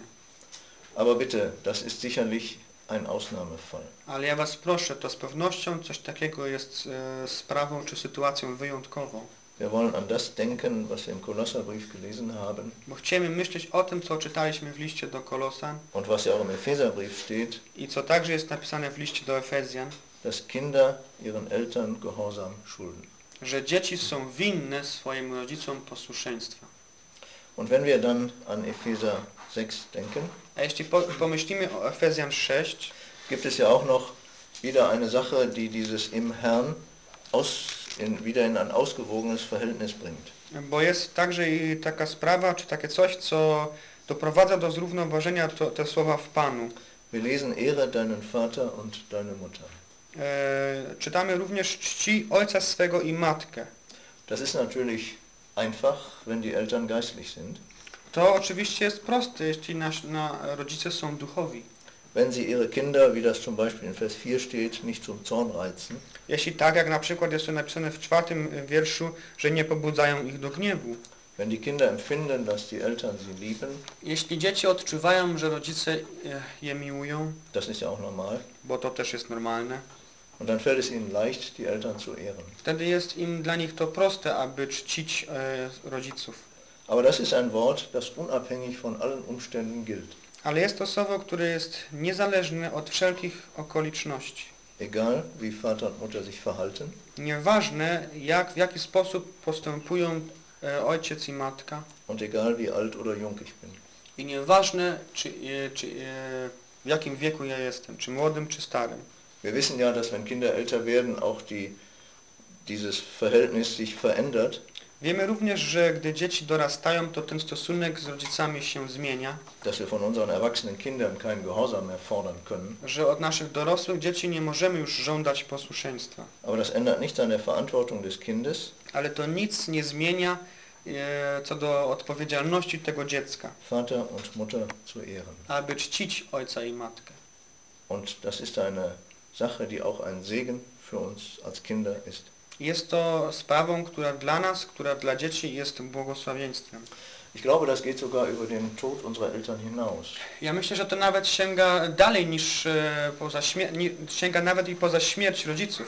Aber bitte, das ist sicherlich ein Ausnahmefall. Ale ja was proszę, to z pewnością coś takiego jest e, sprawą czy sytuacją wyjątkową. Wir wollen an das denken, was wir im Kolosserbrief gelesen haben Bo chcemy myśleć o tym, co czytaliśmy w liście do Kolosan und was ja auch im Epheserbrief steht, i co także jest napisane w liście do Efezjan, dass Kinder ihren Eltern Gehorsam schulden. że dzieci są winne swoim rodzicom posłuszeństwa. Und wenn wir dann an Epheser 6 denken, A jeśli po, pomyślimy o Efezjan 6, gibt es ja auch noch wieder eine Sache, die dieses im Herrn aus, in, wieder in ein ausgewogenes Verhältnis bringt. bo jest także i taka sprawa, czy takie coś, co doprowadza do zrównoważenia to, te słowa w Panu. Wir lesen, ehre deinen Vater und deine Mutter. E, czytamy również czci ojca swego i matkę. Das ist natürlich einfach, wenn die Eltern geistlich sind. To oczywiście jest proste, jeśli nasz, na, rodzice są duchowi. Wenn sie ihre Kinder, wie das zum Beispiel in Vers 4 steht, nicht zum Zorn reizen, Jeśli tak, jak na przykład jest to napisane w czwartym wierszu, że nie pobudzają ich do gniewu. wenn die Kinder empfinden, dass die Eltern sie lieben, Jeśli dzieci odczuwają, że rodzice e, je miłują, das ist ja auch normal, bo to też jest normalne, und dann fällt es ihnen leicht, die Eltern zu ehren. wtedy jest im dla nich to proste, aby czcić e, rodziców. Aber das ist ein Wort, das unabhängig von allen Umständen gilt. Ale jest to słowo, które jest niezależne od wszelkich okoliczności. Egal, wie Vater und Mutter sich verhalten, Nieważne, jak, w jaki sposób postępują e, ojciec i matka und egal, wie alt oder jung ich bin. i nieważne, czy, e, czy, e, w jakim wieku ja jestem, czy młodym, czy starym. Wir wissen ja, dass wenn Kinder älter werden, auch die, dieses Verhältnis sich verändert, Wiemy również, że gdy dzieci dorastają, to ten stosunek z rodzicami się zmienia, dass wir von unseren erwachsenen Kindern keinen Gehorsam mehr fordern können. że od naszych dorosłych dzieci nie możemy już żądać posłuszeństwa. Aber das ändert nichts an der Verantwortung des Kindes, Ale to nic nie zmienia e, co do odpowiedzialności tego dziecka, Vater und Mutter zu ehren. aby czcić ojca i matkę. Und das ist eine Sache, die auch ein Segen für uns als Kinder ist. Jest to sprawą, która dla nas, która dla dzieci jest błogosławieństwem. Ich glaube, das geht sogar über den Tod unserer Eltern hinaus. Ja myślę, że to nawet sięga dalej niż e, poza nie, sięga nawet i poza śmierć rodziców,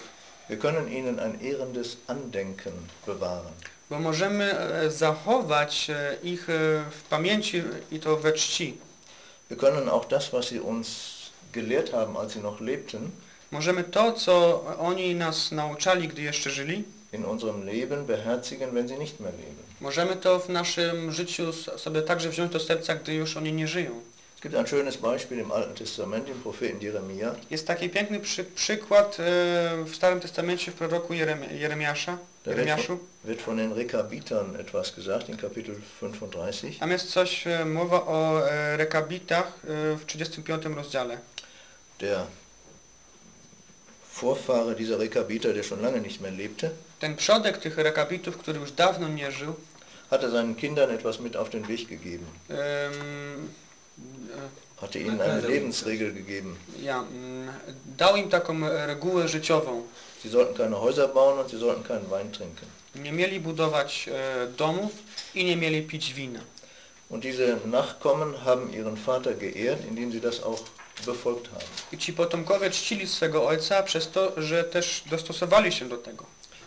Wir können ihnen ein ehrendes Andenken bewahren. bo możemy e, zachować e, ich w pamięci i to we czci. Wir können auch das, was sie uns gelehrt haben, als sie noch lebten, Możemy to, co oni nas nauczali, gdy jeszcze żyli, in unserem Leben beherzigen, wenn sie nicht mehr leben. możemy to w naszym życiu sobie także wziąć do serca, gdy już oni nie żyją. Es gibt ein schönes Beispiel im Alten Testament, im Propheten Jeremia. Jest taki piękny przy, przykład e, w Starym Testamencie w proroku Jerem, Jeremiasza, Da Jeremiaszu. wird von den Rekabitern etwas gesagt in Kapitel 35. Tam jest coś, e, mowa o e, rekabitach e, w 35 rozdziale. Der Vorfahre dieser Rekabiter, der schon lange nicht mehr lebte, Ten przodek tych rekabitów, który już dawno nie żył, hatte seinen Kindern etwas mit auf den Weg gegeben, e, hatte ihnen eine Lebensregel gegeben. ja, mm, dał im taką e, regułę życiową. Sie sollten keine Häuser bauen und sie sollten keinen Wein trinken. Nie mieli budować e, domów i nie mieli pić wina. Und diese Nachkommen haben ihren Vater geehrt, indem sie das auch. I ci potomkowie czcili swego ojca przez to, że też dostosowali się do tego.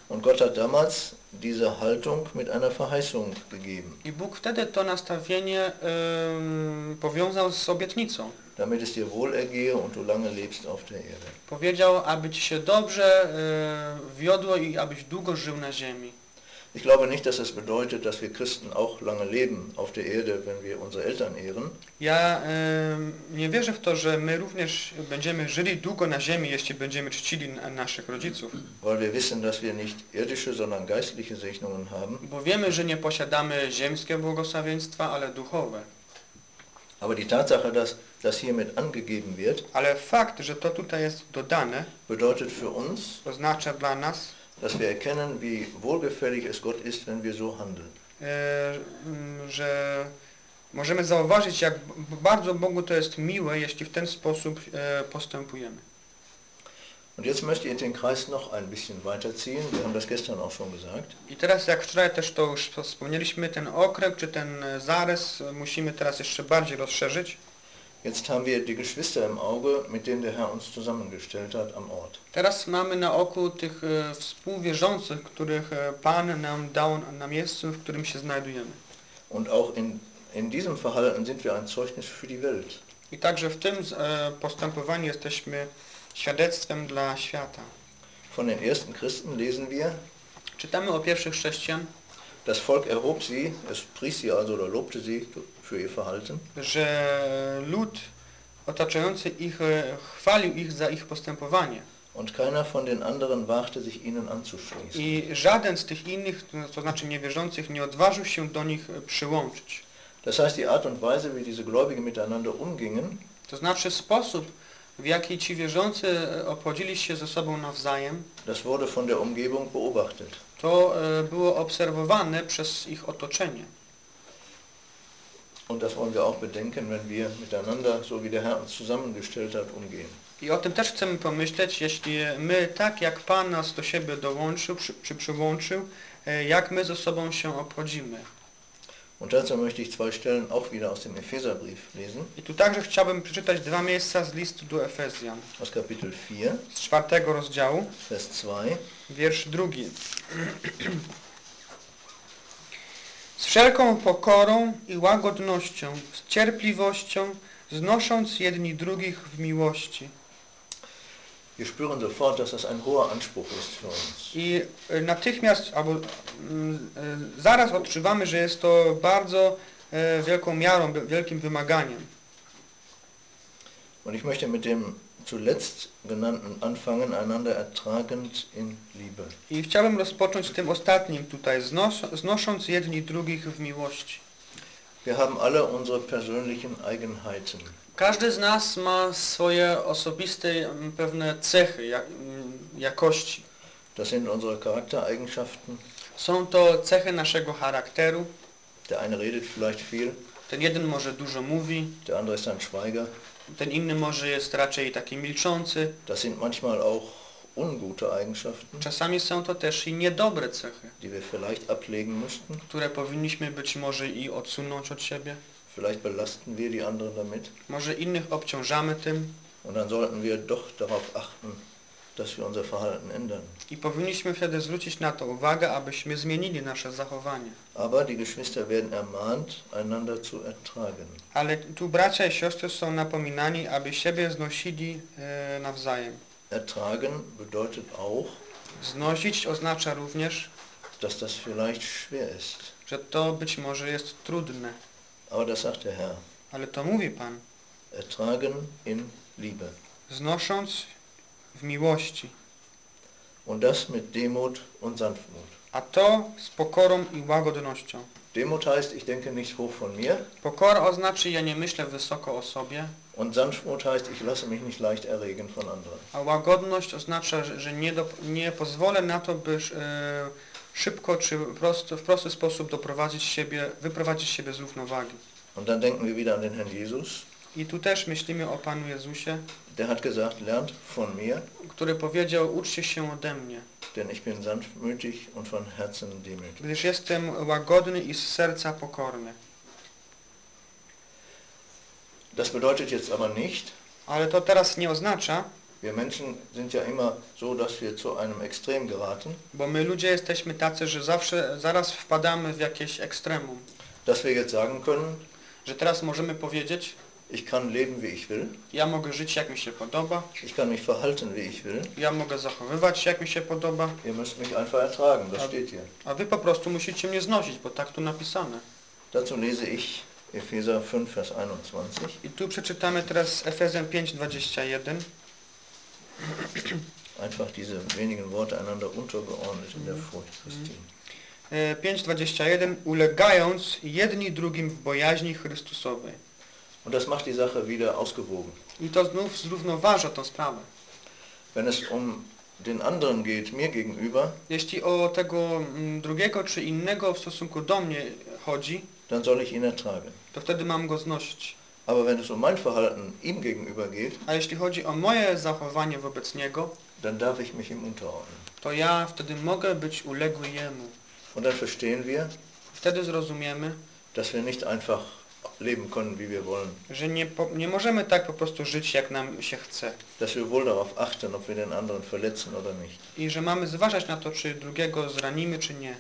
Und Gott hat damals diese Haltung mit einer Verheißung gegeben, I Bóg wtedy to nastawienie em, powiązał z obietnicą. damit es dir wohlergehe und du lange lebst auf der Erde. Powiedział, aby ci się dobrze e, wiodło i abyś długo żył na ziemi. Ich glaube nicht, dass es bedeutet, dass wir Christen auch lange leben auf der Erde, wenn wir unsere Eltern ehren. Ja em, nie wierzę w to, że my również będziemy żyli długo na ziemi, jeśli będziemy czcili na- naszych rodziców. weil wir wissen, dass wir nicht irdische, sondern geistliche Segnungen haben. Bo wiemy, że nie posiadamy ziemskie błogosławieństwa, ale duchowe. Aber die Tatsache, dass das hiermit angegeben wird, Ale fakt, że to tutaj jest dodane, bedeutet für uns, oznacza dla nas, dass wir erkennen, wie wohlgefällig es Gott ist, wenn wir so handeln. e, że możemy zauważyć, jak bardzo Bogu to jest miłe, jeśli w ten sposób e, postępujemy. Und jetzt möchte ich den Kreis noch ein bisschen weiterziehen. Wir haben das gestern auch schon gesagt. I teraz, jak wczoraj też to już wspomnieliśmy, ten okręg czy ten zarys musimy teraz jeszcze bardziej rozszerzyć. Jetzt haben wir die Geschwister im Auge, mit denen der Herr uns zusammengestellt hat am Ort. Teraz mamy na oku tych e, współwierzących, których e, Pan nam dał na miejscu, w którym się znajdujemy. Und auch in, in diesem Verhalten sind wir ein Zeugnis für die Welt. I także w tym e, postępowaniu jesteśmy świadectwem dla świata. Von den ersten Christen lesen wir, Czytamy o pierwszych chrześcijan, das Volk erhob sie, es pries sie also oder lobte sie für ihr Verhalten. że lud otaczający ich e, chwalił ich za ich postępowanie. Und keiner von den anderen wagte sich ihnen anzuschließen. I żaden z tych innych, to znaczy niewierzących, nie odważył się do nich e, przyłączyć. Das heißt, die Art und Weise, wie diese Gläubigen miteinander umgingen, To znaczy sposób, w jaki ci wierzący e, obchodzili się ze sobą nawzajem, das wurde von der Umgebung beobachtet. to było obserwowane przez ich otoczenie. Und das wollen wir auch bedenken, wenn wir miteinander, so wie der Herr uns zusammengestellt hat, umgehen. I o tym też chcemy pomyśleć, jeśli my tak jak Pan nas do siebie dołączył, przy, czy przyłączył, e, jak my ze sobą się obchodzimy. Und dazu möchte ich zwei Stellen auch wieder aus dem Epheserbrief lesen, I tu także chciałbym przeczytać dwa miejsca z listu do Efezjan, aus Kapitel 4, z czwartego rozdziału, Vers 2. wiersz drugi. Z wszelką pokorą i łagodnością, z cierpliwością, znosząc jedni drugich w miłości. Wir spüren sofort, dass das ein hoher Anspruch ist für uns. I e, natychmiast, albo mm, e, zaraz odczuwamy, że jest to bardzo e, wielką miarą, wi- wielkim wymaganiem. Und ich möchte mit dem zuletzt genannten anfangen, einander ertragend in Liebe. I chciałbym rozpocząć tym ostatnim tutaj, znos, znosząc jedni drugich w miłości. Wir haben alle unsere persönlichen Eigenheiten. Każdy z nas ma swoje osobiste mm, pewne cechy, ja- mm, jakości. Das sind unsere Charaktereigenschaften. Są to cechy naszego charakteru. Der eine redet vielleicht viel, Ten jeden może dużo mówi, der andere ist ein Schweiger. Ten inny może jest raczej taki milczący. Das sind manchmal auch ungute Eigenschaften, Czasami są to też i niedobre cechy, die wir vielleicht ablegen müssten. które powinniśmy być może i odsunąć od siebie. Vielleicht belasten wir die anderen damit. Może innych obciążamy tym Und dann sollten wir doch darauf achten, dass wir unser Verhalten ändern. i powinniśmy wtedy zwrócić na to uwagę, abyśmy zmienili nasze zachowanie. Aber die Geschwister werden ermahnt, einander zu ertragen. Ale tu bracia i siostry są napominani, aby siebie znosili e, nawzajem. Ertragen bedeutet auch, Znosić oznacza również, dass das vielleicht schwer ist. że to być może jest trudne. Aber das sagt der Herr. Ale to mówi Pan. ertragen in Liebe. znosząc w miłości, Und das mit Demut und Sanftmut. a to z pokorą i łagodnością. Demut heißt, ich denke nicht hoch von mir. Pokora oznacza, ja nie myślę wysoko o sobie, Und Sanftmut heißt, ich lasse mich nicht leicht erregen von anderen. a łagodność oznacza, że, nie, do, nie pozwolę na to, by e, szybko czy prosto, w prosty sposób doprowadzić siebie, wyprowadzić siebie z równowagi. Und dann denken wir wieder an den Herrn Jesus. I tu też myślimy o Panu Jezusie, Der hat gesagt, lernt von mir, który powiedział, uczcie się ode mnie, denn ich bin sanftmütig und von Herzen demütig. gdyż jestem łagodny i z serca pokorny. Das bedeutet jetzt aber nicht, Ale to teraz nie oznacza, wir Menschen sind ja immer so, dass wir zu einem Extrem geraten, bo my ludzie jesteśmy tacy, że zawsze, zaraz wpadamy w jakieś ekstremum. dass wir jetzt sagen können, Że teraz możemy powiedzieć, ich kann leben, wie ich will, ja mogę żyć jak mi się podoba, ich kann mich verhalten, wie ich will, ja mogę zachowywać jak mi się podoba, ihr müsst mich einfach ertragen, das steht hier. a wy po prostu musicie mnie znosić, bo tak tu napisane. Dazu lese ich Epheser 5, Vers 21. I tu przeczytamy teraz Efezjan 5:21. Einfach diese wenigen Worte einander untergeordnet in der Furcht Christi. E, 5:21 ulegając jedni drugim w bojaźni Chrystusowej. Und das macht die Sache wieder ausgewogen. I to znów zrównoważa tą sprawę. Wenn es um den anderen geht, mir gegenüber, Jeśli o tego mm, drugiego czy innego w stosunku do mnie chodzi, dann soll ich ihn ertragen. to wtedy mam go znosić. Aber wenn es um mein Verhalten ihm gegenüber geht, A jeśli chodzi o moje zachowanie wobec niego, dann darf ich mich ihm unterordnen. to ja wtedy mogę być uległy jemu. Und dann verstehen wir, Wtedy zrozumiemy, dass wir nicht einfach że nie, po, nie możemy tak po prostu żyć, jak nam się chce. Dass wir wohl darauf achten, ob wir den anderen verletzen oder nicht. I że mamy zważać na to, czy drugiego zranimy, czy nie.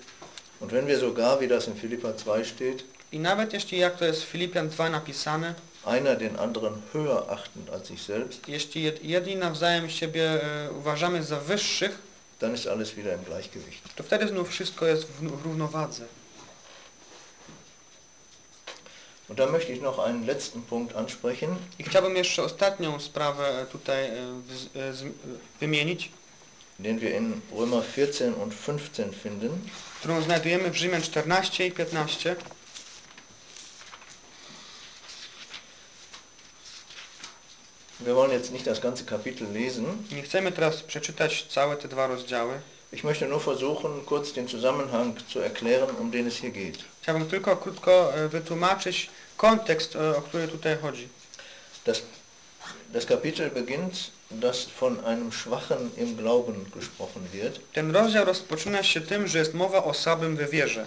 Und wenn wir sogar, wie das in Philippa 2 steht, I nawet jeśli, jak to jest w Filipian 2 napisane, einer den anderen höher achten als sich selbst, jeśli jed- jedni nawzajem siebie e, uważamy za wyższych, dann ist alles wieder im Gleichgewicht. to wtedy znów wszystko jest w, w równowadze. Und da möchte ich noch einen letzten Punkt ansprechen, I chciałbym jeszcze ostatnią sprawę tutaj e, e, wymienić, den wir in Römer 14 und 15 finden. którą znajdujemy w Rzymian 14 i 15. Wir wollen jetzt nicht das ganze Kapitel lesen. Nie chcemy teraz przeczytać całe te dwa rozdziały. Ich möchte nur versuchen, kurz den Zusammenhang zu erklären, um den es hier geht. Chciałbym tylko krótko e, wytłumaczyć kontekst, e, o który tutaj chodzi. Das, das Kapitel beginnt, dass von einem Schwachen im Glauben gesprochen wird. Ten rozdział rozpoczyna się tym, że jest mowa o słabym we wierze.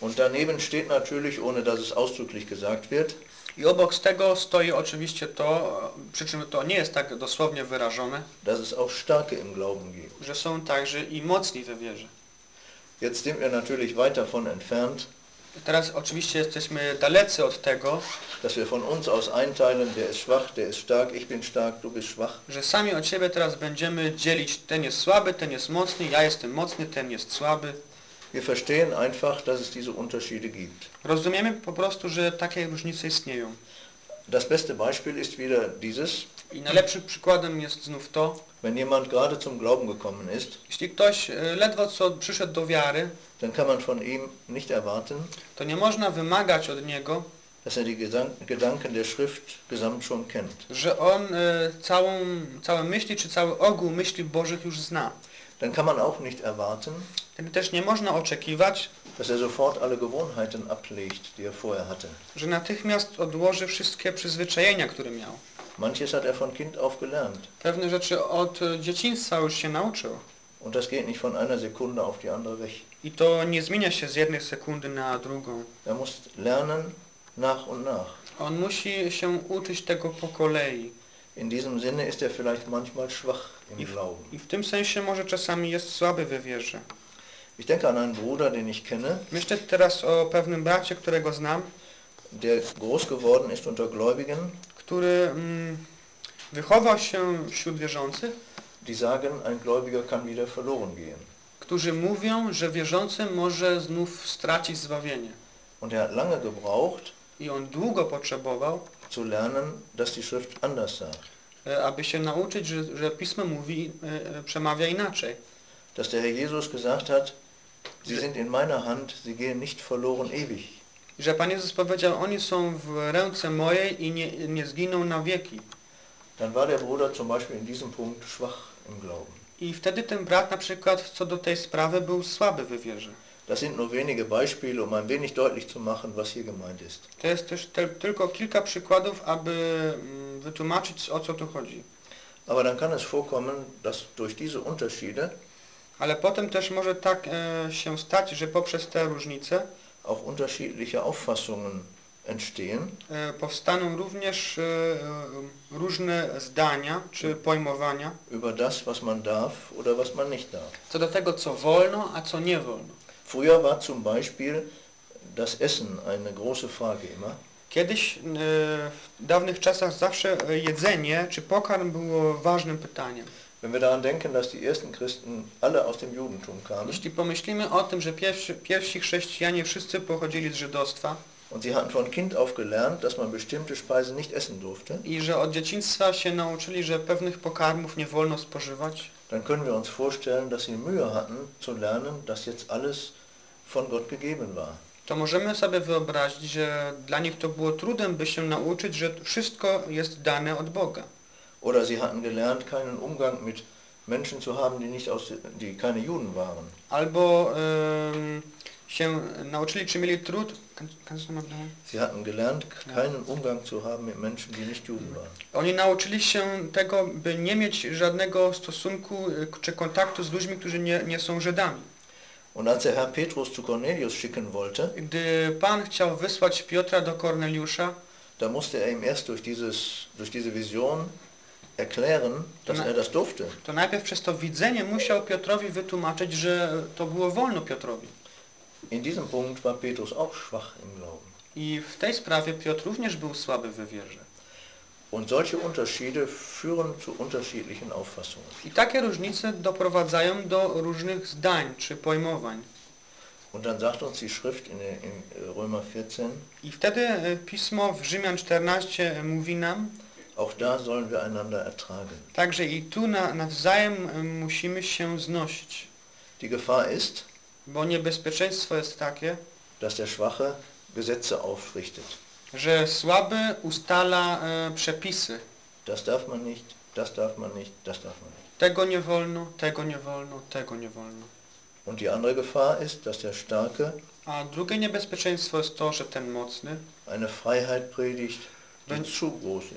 Und daneben steht natürlich, ohne dass es ausdrücklich gesagt wird, I obok z tego stoi oczywiście to, przy czym to nie jest tak dosłownie wyrażone, dass es auch Starke im Glauben gibt. że są także i mocni we wierze. Jetzt sind wir natürlich weit davon entfernt, Teraz oczywiście jesteśmy dalecy od tego, dass wir von uns aus einteilen, der ist schwach, der ist stark, ich bin stark, du bist schwach. że sami od siebie teraz będziemy dzielić, ten jest słaby, ten jest mocny, ja jestem mocny, ten jest słaby. Wir verstehen einfach, dass es diese Unterschiede gibt. Rozumiemy po prostu, że takie różnice istnieją. Das beste Beispiel ist wieder dieses, I najlepszym przykładem jest znów to, wenn jemand gerade zum Glauben gekommen ist, jeśli ktoś e, ledwo co przyszedł do wiary, dann kann man von ihm nicht erwarten, to nie można wymagać od niego, dass er die Gedanken der Schrift gesamt schon kennt. że on e, całą, całe myśli czy cały ogół myśli Bożych już zna. Dann kann man auch nicht erwarten, Wtedy też nie można oczekiwać, dass er sofort alle Gewohnheiten ablegt, die er vorher hatte. że natychmiast odłoży wszystkie przyzwyczajenia, które miał. Manches hat er von Kind auf gelernt. Pewne rzeczy od e, dzieciństwa już się nauczył. Und das geht nicht von einer Sekunde auf die andere weg. I to nie zmienia się z jednej sekundy na drugą. Er muss lernen nach und nach. On musi się uczyć tego po kolei. In diesem Sinne ist er vielleicht manchmal schwach im I w, Glauben. I w tym sensie może czasami jest słaby we wierze. Ich denke an einen Bruder, den ich kenne, Myślę teraz o pewnym bracie, którego znam, der groß geworden ist unter Gläubigen, który mm, wychował się wśród wierzących, die sagen, ein Gläubiger kann wieder verloren gehen. którzy mówią, że wierzący może znów stracić zbawienie. Und er hat lange gebraucht, I on długo potrzebował, zu lernen, dass die Schrift anders sagt. e, aby się nauczyć, że, że Pismo mówi, e, e, przemawia inaczej. Dass der Herr Jesus gesagt hat, sie sind in meiner Hand, sie gehen nicht verloren ewig. Że Pan Jezus powiedział, oni są w ręce mojej i nie, nie zginą na wieki. Dann war der Bruder zum Beispiel in diesem Punkt schwach im Glauben. I wtedy ten brat na przykład co do tej sprawy był słaby w wierze. Das sind nur wenige Beispiele, um ein wenig deutlich zu machen, was hier gemeint ist. To jest też te, tylko kilka przykładów, aby mm, wytłumaczyć o co tu chodzi. Aber dann kann es vorkommen, dass durch diese Unterschiede Ale potem też może tak e, się stać, że poprzez te różnice auch unterschiedliche Auffassungen entstehen e, powstaną również e, e, różne zdania czy pojmowania über das, was man darf oder was man nicht darf. co do tego, co wolno, a co nie wolno. Früher war zum Beispiel das Essen eine große Frage immer. Kiedyś w dawnych czasach zawsze jedzenie czy pokarm było ważnym pytaniem. Wenn wir daran denken, dass die ersten Christen alle aus dem Judentum kamen Jeśli pomyślimy o tym, że pierwsi, pierwsi chrześcijanie wszyscy pochodzili z żydostwa und sie hatten von Kind auf gelernt, dass man bestimmte Speisen nicht essen durfte, i że od dzieciństwa się nauczyli, że pewnych pokarmów nie wolno spożywać, dann können wir uns vorstellen, dass sie Mühe hatten zu lernen, dass jetzt alles von Gott gegeben war. to możemy sobie wyobrazić, że dla nich to było trudem, by się nauczyć, że wszystko jest dane od Boga. Oder sie hatten gelernt, keinen Umgang mit Menschen zu haben, die, nicht aus, die keine Juden waren. Albo em, się nauczyli, czy mieli trud. Sie hatten gelernt, keinen Umgang zu haben mit Menschen, die nicht Juden waren. Oni nauczyli się tego, by nie mieć żadnego stosunku y, czy kontaktu z ludźmi, którzy nie, nie są Żydami. Und als der Herr Petrus zu Cornelius schicken wollte, Gdy Pan chciał wysłać Piotra do Korneliusza, da musste er ihm erst durch, dieses, durch diese Vision erklären, dass er das durfte. to najpierw przez to widzenie musiał Piotrowi wytłumaczyć, że to było wolno Piotrowi. In diesem Punkt war Petrus auch schwach im Glauben. I w tej sprawie Piotr również był słaby w wierze. Und solche Unterschiede führen zu unterschiedlichen Auffassungen. I takie różnice doprowadzają do różnych zdań czy pojmowań. Und dann sagt uns die Schrift in, in Römer 14, I wtedy e, Pismo w Rzymian 14 mówi nam, auch da sollen wir einander ertragen. także i tu na, nawzajem e, musimy się znosić. Die Gefahr ist, Bo niebezpieczeństwo jest takie, dass der Schwache Gesetze aufrichtet. że słaby ustala e, przepisy. Das darf man nicht, das darf man nicht, das darf man nicht. Tego nie wolno, tego nie wolno, tego nie wolno. Und die andere Gefahr ist, dass der Starke A drugie niebezpieczeństwo jest to, że ten mocny eine Freiheit predigt,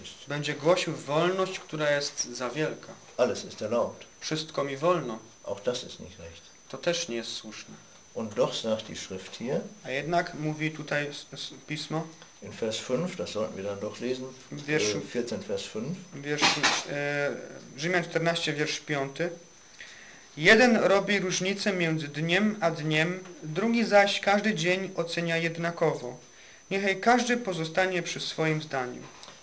ist. będzie głosił wolność, która jest za wielka. Alles ist erlaubt. Wszystko mi wolno. Auch das ist nicht recht. To też nie jest słuszne. Und doch sagt die Schrift hier A jednak mówi tutaj Pismo in Vers 5, das sollten wir dann doch lesen, wierszu, äh, 14 Vers 5, w wierszu e, Rzymian 14, wiersz 5. Jeden robi różnicę między dniem a dniem, drugi zaś każdy dzień ocenia jednakowo. Niechaj każdy pozostanie przy swoim zdaniu.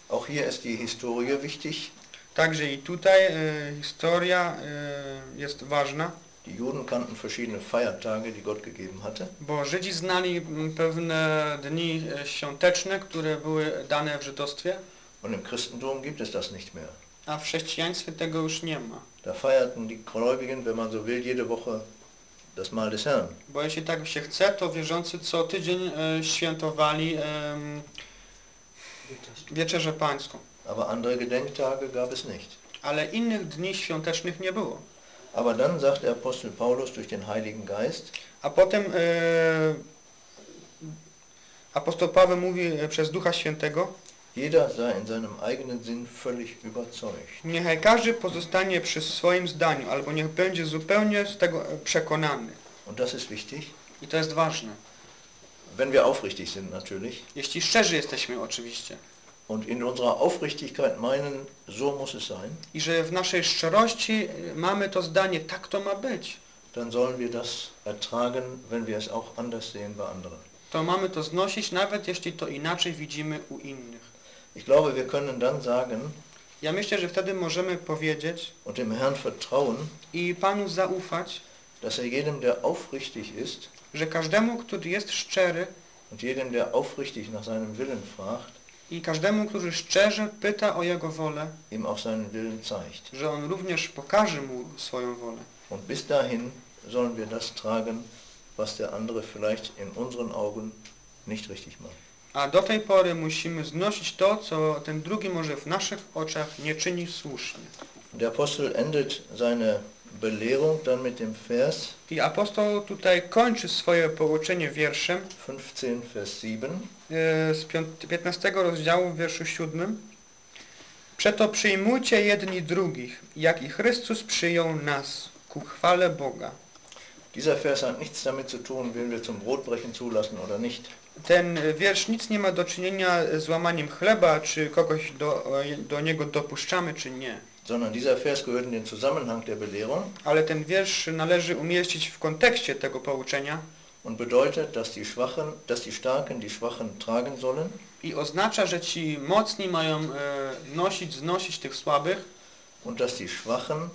auch hier ist die Historie wichtig. Także i tutaj e, historia e, jest ważna, Die Juden kannten verschiedene Feiertage, die Gott gegeben hatte. bo Żydzi znali pewne dni e, świąteczne, które były dane w żydostwie, Und im Christentum gibt es das nicht mehr. a w chrześcijaństwie tego już nie ma. Da feierten die Gläubigen, wenn man so will, jede Woche das Mahl des Herrn. Bo jeśli tak się chce, to wierzący co tydzień e, świętowali em, Wieczerzę Pańską. Aber andere Gedenktage gab es nicht. Ale innych dni świątecznych nie było. Aber dann sagt der Apostel Paulus durch den Heiligen Geist, A potem e, apostoł Paweł mówi e, przez Ducha Świętego jeder sei in seinem eigenen Sinn völlig überzeugt. Niechaj każdy pozostanie przy swoim zdaniu, albo niech będzie zupełnie z tego e, przekonany. Und das ist wichtig, I to jest ważne. wenn wir aufrichtig sind natürlich. Jeśli szczerzy jesteśmy oczywiście. Und in unserer Aufrichtigkeit meinen, so muss es sein, I że w naszej szczerości e, mamy to zdanie, tak to ma być. dann sollen wir das ertragen, wenn wir es auch anders sehen bei anderen. To mamy to znosić, nawet jeśli to inaczej widzimy u innych. Ich glaube, wir können dann sagen Ja myślę, że wtedy możemy powiedzieć und dem Herrn vertrauen, i Panu zaufać, dass er jedem, der aufrichtig ist że każdemu, który jest szczery und jedem, der aufrichtig nach seinem Willen fragt, I każdemu, który szczerze pyta o Jego wolę, ihm auch seinen Willen zeigt. że On również pokaże mu swoją wolę. Und bis dahin sollen wir das tragen, was der andere vielleicht in unseren Augen nicht richtig macht. A do tej pory musimy znosić to, co ten drugi może w naszych oczach nie czyni słusznie. Der Apostel endet seine Belehrung dann mit dem Vers I apostoł tutaj kończy swoje pouczenie wierszem 15, Vers 7. e, z piąt- 15 rozdziału w wierszu 7. Przeto przyjmujcie jedni drugich, jak i Chrystus przyjął nas, ku chwale Boga. Dieser Vers hat nichts damit zu tun, wen wir zum Brotbrechen zulassen oder nicht. Ten wiersz nic nie ma do czynienia z łamaniem chleba, czy kogoś do, do niego dopuszczamy, czy nie. sondern dieser Vers gehört in den Zusammenhang der Belehrung Ale ten wiersz należy umieścić w kontekście tego pouczenia und bedeutet, dass die Schwachen, dass die Starken die Schwachen tragen sollen i oznacza, że ci mocni mają e, nosić, znosić tych słabych und dass die Schwachen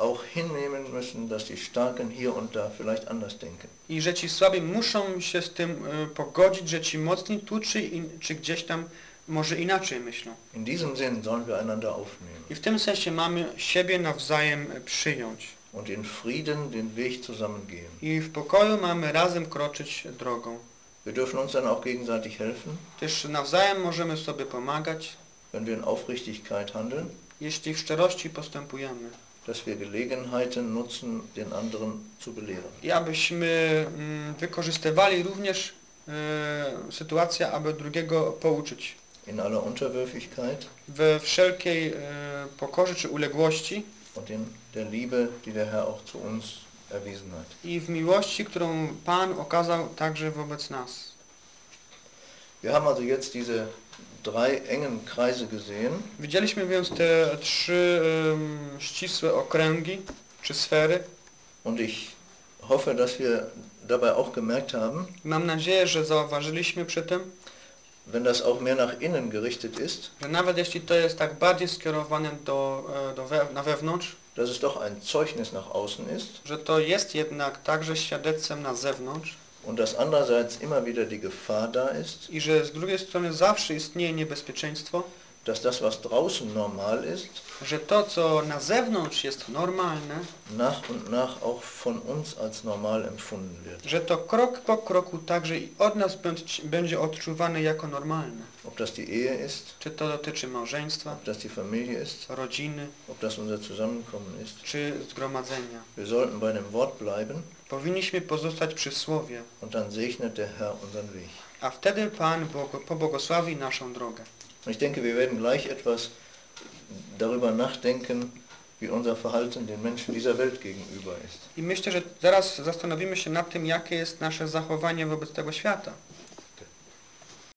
auch hinnehmen müssen, dass die Starken hier und da vielleicht anders denken. i że ci słabi muszą się z tym e, pogodzić, że ci mocni tu czy, in, czy gdzieś tam może inaczej myślą. In diesem Sinn sollen wir einander aufnehmen I w tym sensie mamy siebie nawzajem przyjąć. und in Frieden den Weg zusammen gehen. I w pokoju mamy razem kroczyć drogą. Wir dürfen uns dann auch gegenseitig helfen, Też nawzajem możemy sobie pomagać, wenn wir in Aufrichtigkeit handeln, jeśli w szczerości postępujemy. Dass wir Gelegenheiten nutzen, den anderen zu belehren. I abyśmy mm, wykorzystywali również e, sytuację, aby drugiego pouczyć. In aller Unterwürfigkeit We wszelkiej e, pokorze czy uległości und in der Liebe, die der Herr auch zu uns erwiesen hat. i w miłości, którą Pan okazał także wobec nas. Wir haben also jetzt diese drei engen Kreise gesehen. Widzieliśmy więc te trzy em, ścisłe okręgi czy sfery. und ich hoffe, dass wir dabei auch gemerkt haben, Mam nadzieję, że zauważyliśmy przy tym, wenn das auch mehr nach innen gerichtet ist, że nawet jeśli to jest tak bardziej skierowane do, e, do we, na wewnątrz, dass es doch ein Zeugnis nach außen ist. że to jest jednak także świadectwem na zewnątrz und dass andererseits immer wieder die Gefahr da ist, i że z drugiej strony zawsze istnieje niebezpieczeństwo, dass das, was draußen normal ist, że to, co na zewnątrz jest normalne, nach und nach auch von uns als normal empfunden wird. że to krok po kroku także i od nas będzie- będzie odczuwane jako normalne. Ob das die Ehe ist, Czy to dotyczy małżeństwa, ob das die Familie ist, rodziny, ob das unser Zusammenkommen ist. czy zgromadzenia. Wir sollten bei dem Wort bleiben Powinniśmy pozostać przy Słowie, und dann segnet der Herr unseren Weg. a wtedy Pan Bogo, pobłogosławi naszą drogę. Ich denke, wir werden gleich etwas darüber nachdenken, wie unser Verhalten den Menschen dieser Welt gegenüber ist. I myślę, że zaraz zastanowimy się nad tym, jakie jest nasze zachowanie wobec tego świata.